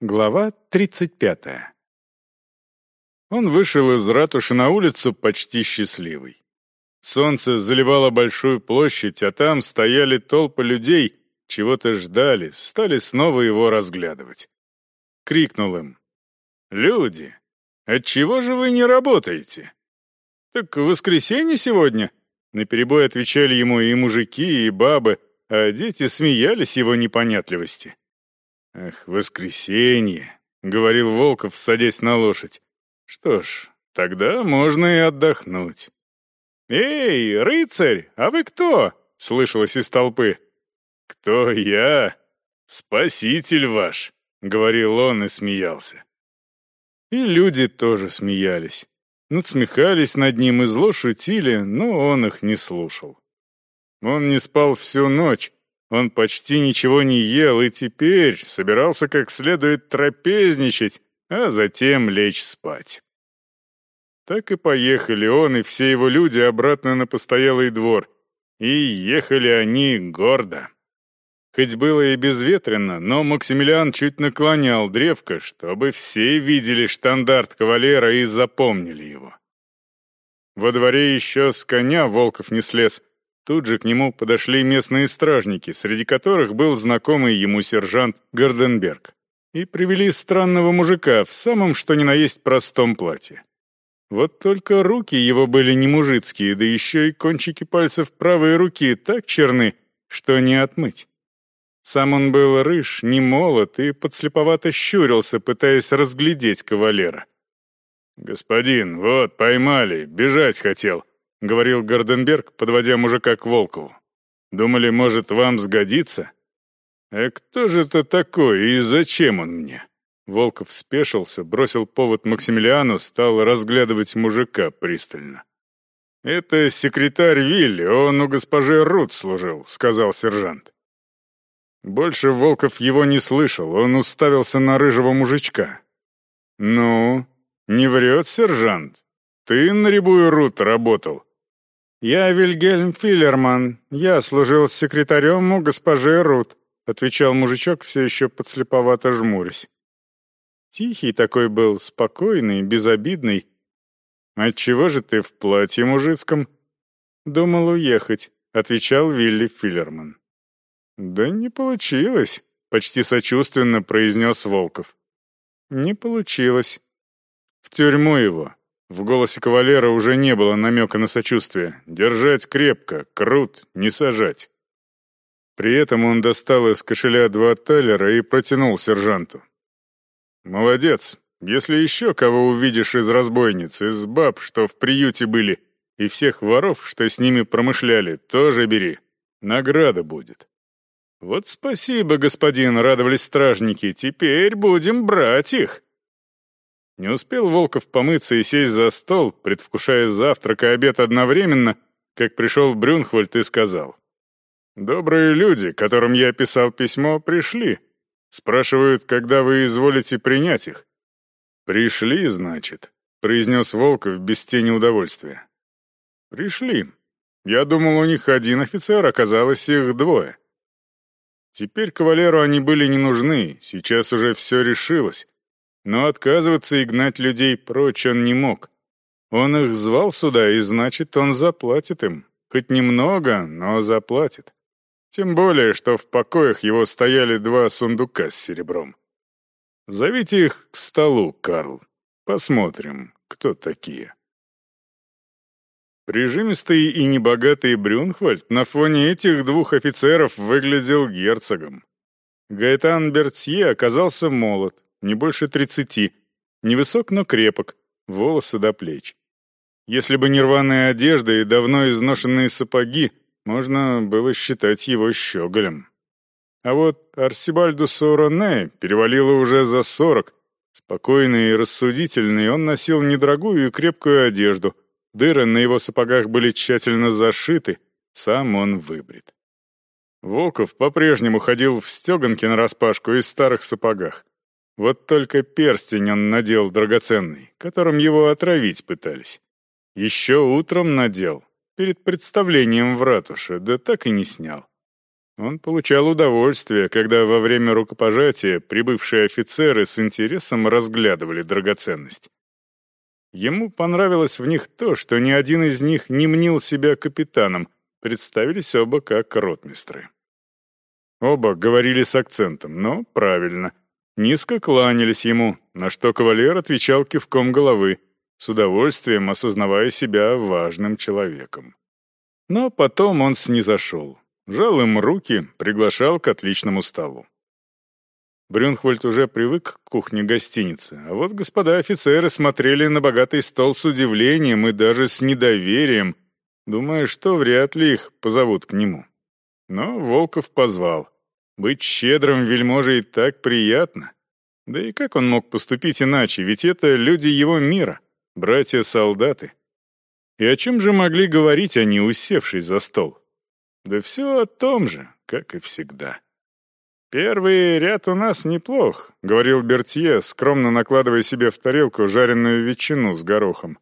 Глава 35. Он вышел из ратуши на улицу почти счастливый. Солнце заливало большую площадь, а там стояли толпы людей, чего-то ждали, стали снова его разглядывать. Крикнул им. «Люди, отчего же вы не работаете?» «Так воскресенье сегодня?» Наперебой отвечали ему и мужики, и бабы, а дети смеялись его непонятливости. «Ах, воскресенье!» — говорил Волков, садясь на лошадь. «Что ж, тогда можно и отдохнуть». «Эй, рыцарь, а вы кто?» — слышалось из толпы. «Кто я? Спаситель ваш!» — говорил он и смеялся. И люди тоже смеялись. Надсмехались над ним и зло шутили, но он их не слушал. Он не спал всю ночь, он почти ничего не ел и теперь собирался как следует трапезничать, а затем лечь спать. Так и поехали он и все его люди обратно на постоялый двор. И ехали они гордо. Хоть было и безветренно, но Максимилиан чуть наклонял древко, чтобы все видели штандарт кавалера и запомнили его. Во дворе еще с коня Волков не слез, Тут же к нему подошли местные стражники, среди которых был знакомый ему сержант Горденберг, и привели странного мужика в самом что ни на есть простом платье. Вот только руки его были не мужицкие, да еще и кончики пальцев правой руки так черны, что не отмыть. Сам он был рыж, не молод и подслеповато щурился, пытаясь разглядеть кавалера. «Господин, вот, поймали, бежать хотел», — говорил Горденберг, подводя мужика к Волкову. «Думали, может, вам сгодится?» «А кто же это такой и зачем он мне?» Волков спешился, бросил повод Максимилиану, стал разглядывать мужика пристально. «Это секретарь Вилли, он у госпожи Рут служил», — сказал сержант. Больше Волков его не слышал, он уставился на рыжего мужичка. «Ну, не врет сержант? Ты на рябую Рут работал?» «Я Вильгельм Филлерман. Я служил секретарем у госпожи Рут», — отвечал мужичок, все еще подслеповато жмурясь. Тихий такой был, спокойный, безобидный. «Отчего же ты в платье мужицком?» «Думал уехать», — отвечал Вилли Филлерман. «Да не получилось», — почти сочувственно произнес Волков. «Не получилось. В тюрьму его, в голосе кавалера уже не было намека на сочувствие. Держать крепко, крут, не сажать. При этом он достал из кошеля два талера и протянул сержанту. «Молодец. Если еще кого увидишь из разбойниц, из баб, что в приюте были, и всех воров, что с ними промышляли, тоже бери. Награда будет». «Вот спасибо, господин, радовались стражники. Теперь будем брать их». Не успел Волков помыться и сесть за стол, предвкушая завтрак и обед одновременно, как пришел Брюнхвальд и сказал. «Добрые люди, которым я писал письмо, пришли. Спрашивают, когда вы изволите принять их». «Пришли, значит», — произнес Волков без тени удовольствия. «Пришли. Я думал, у них один офицер, оказалось их двое». Теперь кавалеру они были не нужны, сейчас уже все решилось. Но отказываться и гнать людей прочь он не мог. Он их звал сюда, и значит, он заплатит им. Хоть немного, но заплатит. Тем более, что в покоях его стояли два сундука с серебром. Зовите их к столу, Карл. Посмотрим, кто такие. Прижимистый и небогатый Брюнхвальд на фоне этих двух офицеров выглядел герцогом. Гаэтан Бертье оказался молод, не больше тридцати, невысок, но крепок, волосы до плеч. Если бы не рваная одежда и давно изношенные сапоги, можно было считать его щеголем. А вот Арсибальду Сороне перевалило уже за сорок. Спокойный и рассудительный, он носил недорогую и крепкую одежду. Дыры на его сапогах были тщательно зашиты, сам он выбрит. Волков по-прежнему ходил в стеганке нараспашку и старых сапогах. Вот только перстень он надел драгоценный, которым его отравить пытались. Еще утром надел, перед представлением в ратуше, да так и не снял. Он получал удовольствие, когда во время рукопожатия прибывшие офицеры с интересом разглядывали драгоценность. Ему понравилось в них то, что ни один из них не мнил себя капитаном, представились оба как ротмистры. Оба говорили с акцентом, но правильно. Низко кланялись ему, на что кавалер отвечал кивком головы, с удовольствием осознавая себя важным человеком. Но потом он снизошел, жал им руки, приглашал к отличному столу. Брюнхвальд уже привык к кухне гостиницы, а вот господа офицеры смотрели на богатый стол с удивлением и даже с недоверием, думая, что вряд ли их позовут к нему. Но Волков позвал. Быть щедрым вельможей так приятно. Да и как он мог поступить иначе, ведь это люди его мира, братья-солдаты. И о чем же могли говорить они, усевшись за стол? Да все о том же, как и всегда. «Первый ряд у нас неплох», — говорил Бертье, скромно накладывая себе в тарелку жареную ветчину с горохом.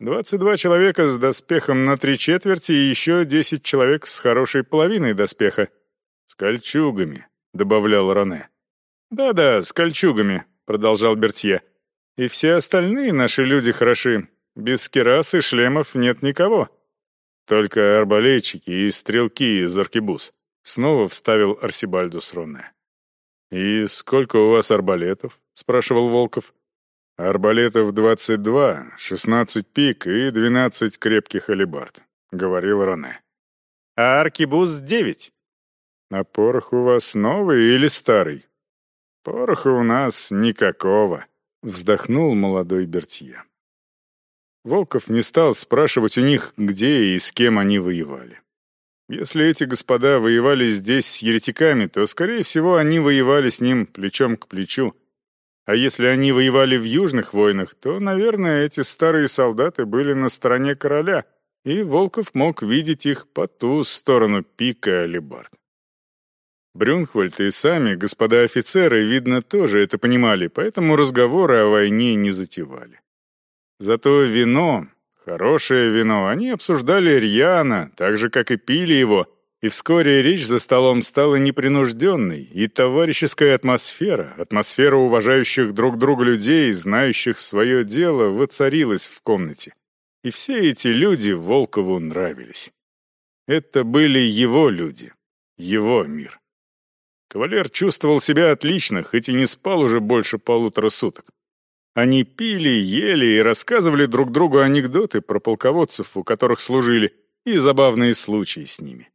«Двадцать два человека с доспехом на три четверти и еще десять человек с хорошей половиной доспеха. С кольчугами», — добавлял Роне. «Да-да, с кольчугами», — продолжал Бертье. «И все остальные наши люди хороши. Без керас и шлемов нет никого. Только арбалетчики и стрелки из аркебуз». Снова вставил Арсибальдус Роне. «И сколько у вас арбалетов?» — спрашивал Волков. «Арбалетов двадцать два, шестнадцать пик и двенадцать крепких алебард», — говорил Роне. «А аркебуз девять». «А порох у вас новый или старый?» «Пороха у нас никакого», — вздохнул молодой Бертье. Волков не стал спрашивать у них, где и с кем они воевали. Если эти господа воевали здесь с еретиками, то, скорее всего, они воевали с ним плечом к плечу. А если они воевали в южных войнах, то, наверное, эти старые солдаты были на стороне короля, и Волков мог видеть их по ту сторону пика Алибард. Брюнхвальд и сами, господа офицеры, видно, тоже это понимали, поэтому разговоры о войне не затевали. Зато вино, хорошее вино, они обсуждали рьяно, так же, как и пили его, и вскоре речь за столом стала непринужденной, и товарищеская атмосфера, атмосфера уважающих друг друга людей, знающих свое дело, воцарилась в комнате. И все эти люди Волкову нравились. Это были его люди, его мир. Кавалер чувствовал себя отлично, хоть и не спал уже больше полутора суток. Они пили, ели и рассказывали друг другу анекдоты про полководцев, у которых служили, и забавные случаи с ними.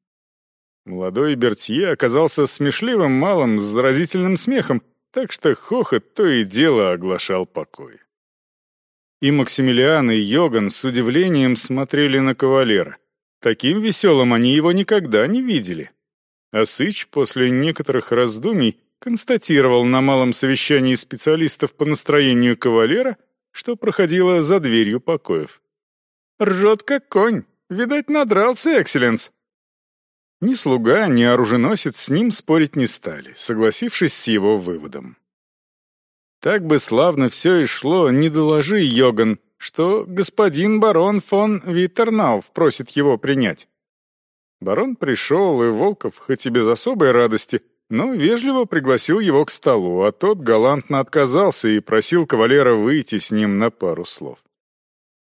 Молодой Бертье оказался смешливым малым с заразительным смехом, так что хохот то и дело оглашал покой. И Максимилиан, и Йоган с удивлением смотрели на кавалера. Таким веселым они его никогда не видели. А Сыч после некоторых раздумий констатировал на малом совещании специалистов по настроению кавалера, что проходило за дверью покоев. «Ржет как конь. Видать, надрался, экселленс». Ни слуга, ни оруженосец с ним спорить не стали, согласившись с его выводом. Так бы славно все и шло, не доложи, Йоган, что господин барон фон Виттернауф просит его принять. Барон пришел, и Волков, хоть и без особой радости, но вежливо пригласил его к столу, а тот галантно отказался и просил кавалера выйти с ним на пару слов.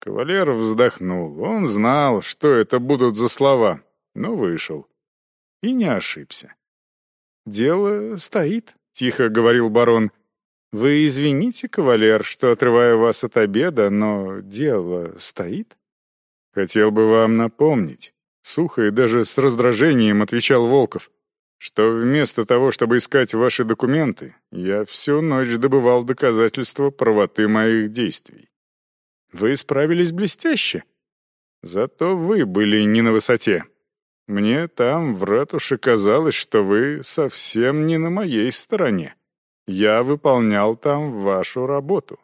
Кавалер вздохнул. Он знал, что это будут за слова, но вышел. И не ошибся. «Дело стоит», — тихо говорил барон. «Вы извините, кавалер, что отрываю вас от обеда, но дело стоит?» «Хотел бы вам напомнить, Сухо и даже с раздражением отвечал Волков, что вместо того, чтобы искать ваши документы, я всю ночь добывал доказательства правоты моих действий. Вы справились блестяще. Зато вы были не на высоте. Мне там, в ратуше, казалось, что вы совсем не на моей стороне. Я выполнял там вашу работу.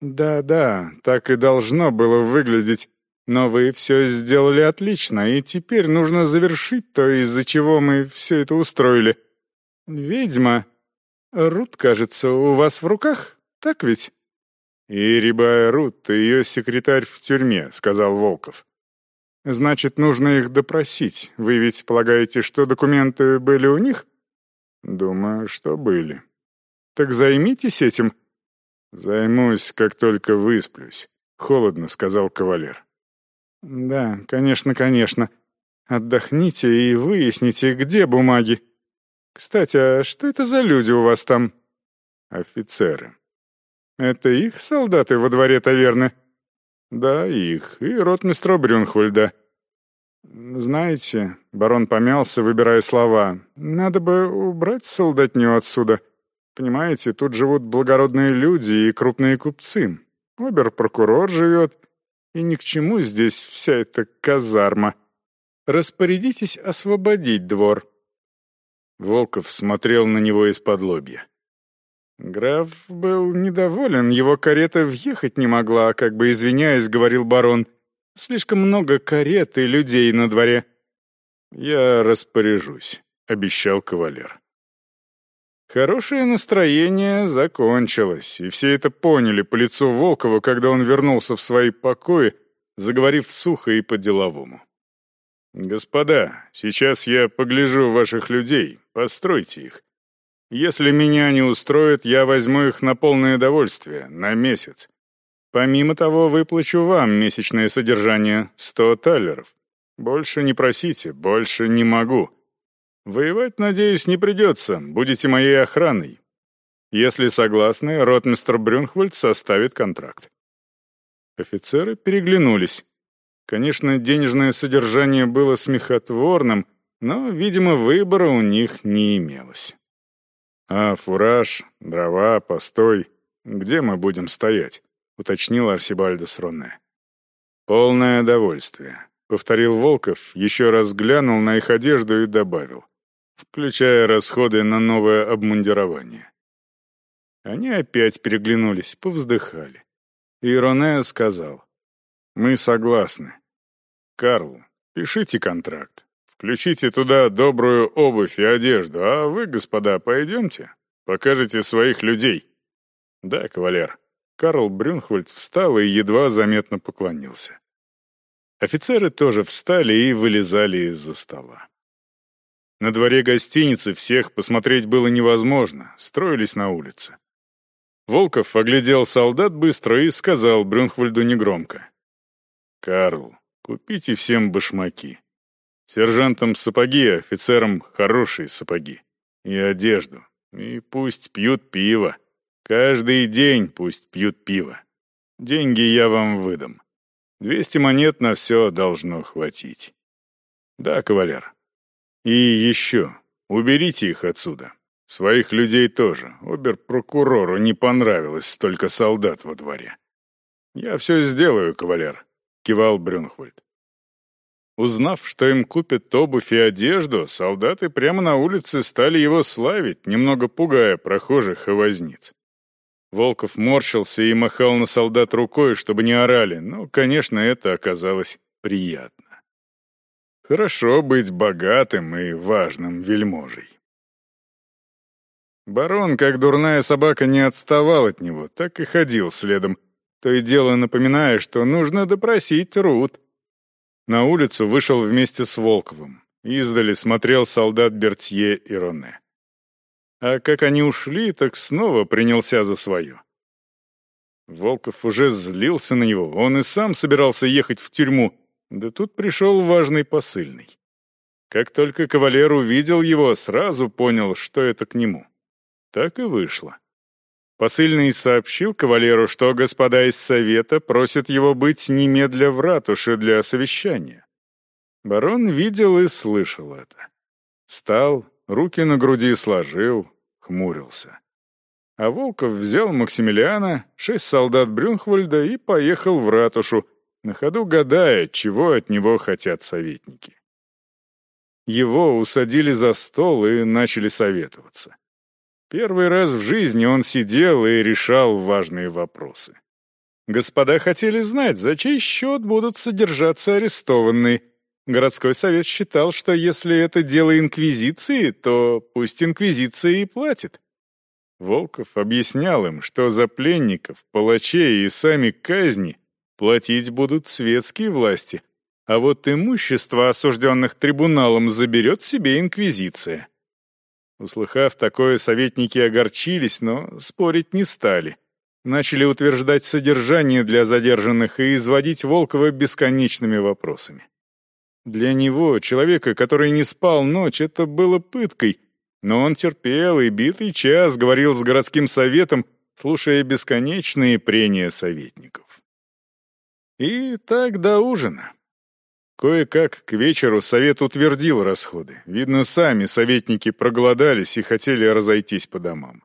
Да-да, так и должно было выглядеть но вы все сделали отлично, и теперь нужно завершить то, из-за чего мы все это устроили. Ведьма. Рут, кажется, у вас в руках, так ведь? И Рябая Рут, ее секретарь в тюрьме, сказал Волков. Значит, нужно их допросить. Вы ведь полагаете, что документы были у них? Думаю, что были. Так займитесь этим. Займусь, как только высплюсь, холодно сказал кавалер. Да, конечно, конечно. Отдохните и выясните, где бумаги. Кстати, а что это за люди у вас там? Офицеры. Это их солдаты во дворе таверны? Да, их, и ротмистра Брюнхольда. Знаете, барон помялся, выбирая слова, надо бы убрать солдатню отсюда. Понимаете, тут живут благородные люди и крупные купцы. Обер-прокурор живет, и ни к чему здесь вся эта казарма. Распорядитесь освободить двор». Волков смотрел на него из-под лобья. Граф был недоволен, его карета въехать не могла, как бы извиняясь, говорил барон. Слишком много карет и людей на дворе. «Я распоряжусь», — обещал кавалер. Хорошее настроение закончилось, и все это поняли по лицу Волкова, когда он вернулся в свои покои, заговорив сухо и по-деловому. «Господа, сейчас я погляжу ваших людей, постройте их. Если меня не устроит, я возьму их на полное довольствие, на месяц. Помимо того, выплачу вам месячное содержание — сто талеров. Больше не просите, больше не могу. Воевать, надеюсь, не придется, будете моей охраной. Если согласны, ротмистр Брюнхвальд составит контракт». Офицеры переглянулись. Конечно, денежное содержание было смехотворным, но, видимо, выбора у них не имелось. «А фураж, дрова, постой. Где мы будем стоять?» — уточнил Арсибальдус Ронне. «Полное довольствие», — повторил Волков, еще раз глянул на их одежду и добавил, включая расходы на новое обмундирование. Они опять переглянулись, повздыхали. И Роне сказал, «Мы согласны. Карл, пишите контракт. Включите туда добрую обувь и одежду, а вы, господа, пойдемте, покажете своих людей». «Да, кавалер». Карл Брюнхвальд встал и едва заметно поклонился. Офицеры тоже встали и вылезали из-за стола. На дворе гостиницы всех посмотреть было невозможно, строились на улице. Волков оглядел солдат быстро и сказал Брюнхвальду негромко. «Карл, купите всем башмаки. Сержантам сапоги, офицерам хорошие сапоги. И одежду. И пусть пьют пиво. Каждый день пусть пьют пиво. Деньги я вам выдам. Двести монет на все должно хватить. Да, кавалер. И еще, уберите их отсюда. Своих людей тоже. Обер-прокурору не понравилось столько солдат во дворе. «Я все сделаю, кавалер», — кивал Брюнхвальд. Узнав, что им купят обувь и одежду, солдаты прямо на улице стали его славить, немного пугая прохожих и возниц. Волков морщился и махал на солдат рукой, чтобы не орали, но, конечно, это оказалось приятно. Хорошо быть богатым и важным вельможей. Барон, как дурная собака, не отставал от него, так и ходил следом, то и дело напоминая, что нужно допросить Рут. На улицу вышел вместе с Волковым. Издали смотрел солдат Бертье и Роне. А как они ушли, так снова принялся за свое. Волков уже злился на него, он и сам собирался ехать в тюрьму, да тут пришел важный посыльный. Как только кавалер увидел его, сразу понял, что это к нему. Так и вышло. Посыльный сообщил кавалеру, что господа из совета просят его быть немедля в ратуше для совещания. Барон видел и слышал это. Стал, руки на груди сложил, хмурился. А Волков взял Максимилиана, шесть солдат Брюнхвальда и поехал в ратушу, на ходу гадая, чего от него хотят советники. Его усадили за стол и начали советоваться. Первый раз в жизни он сидел и решал важные вопросы. Господа хотели знать, за чей счет будут содержаться арестованные. Городской совет считал, что если это дело инквизиции, то пусть инквизиция и платит. Волков объяснял им, что за пленников, палачей и сами казни платить будут светские власти, а вот имущество осужденных трибуналом заберет себе инквизиция. Услыхав такое, советники огорчились, но спорить не стали. Начали утверждать содержание для задержанных и изводить Волкова бесконечными вопросами. Для него, человека, который не спал ночь, это было пыткой, но он терпел и битый час говорил с городским советом, слушая бесконечные прения советников. И так до ужина. Кое-как к вечеру совет утвердил расходы. Видно, сами советники проголодались и хотели разойтись по домам.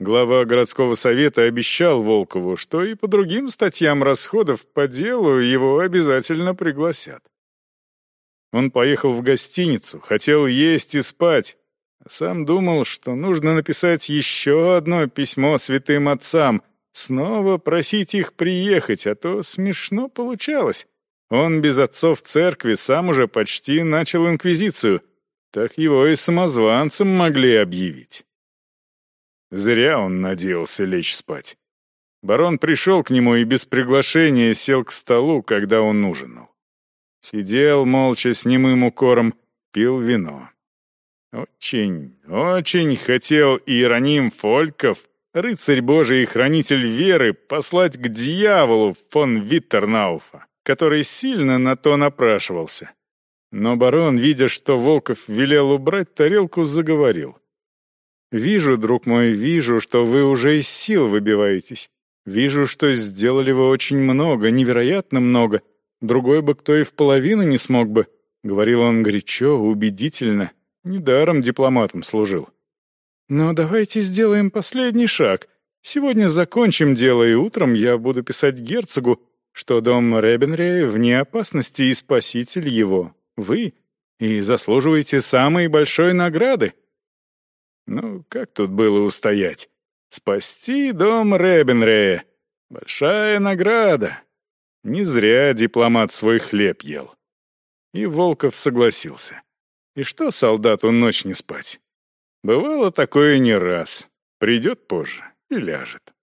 Глава городского совета обещал Волкову, что и по другим статьям расходов по делу его обязательно пригласят. Он поехал в гостиницу, хотел есть и спать, а сам думал, что нужно написать еще одно письмо святым отцам, снова просить их приехать, а то смешно получалось. Он без отцов церкви сам уже почти начал инквизицию. Так его и самозванцем могли объявить. Зря он надеялся лечь спать. Барон пришел к нему и без приглашения сел к столу, когда он ужинал. Сидел молча с немым укором, пил вино. Очень, очень хотел Иероним Фольков, рыцарь Божий и хранитель веры, послать к дьяволу фон Виттернауфа который сильно на то напрашивался. Но барон, видя, что Волков велел убрать тарелку, заговорил. «Вижу, друг мой, вижу, что вы уже из сил выбиваетесь. Вижу, что сделали вы очень много, невероятно много. Другой бы кто и в половину не смог бы», — говорил он горячо, убедительно. Недаром дипломатом служил. «Но давайте сделаем последний шаг. Сегодня закончим дело, и утром я буду писать герцогу, что дом Ребенре вне опасности и спаситель его — вы, и заслуживаете самой большой награды. Ну, как тут было устоять? Спасти дом Ребенре — большая награда. Не зря дипломат свой хлеб ел. И Волков согласился. И что солдату ночь не спать? Бывало такое не раз. Придет позже и ляжет.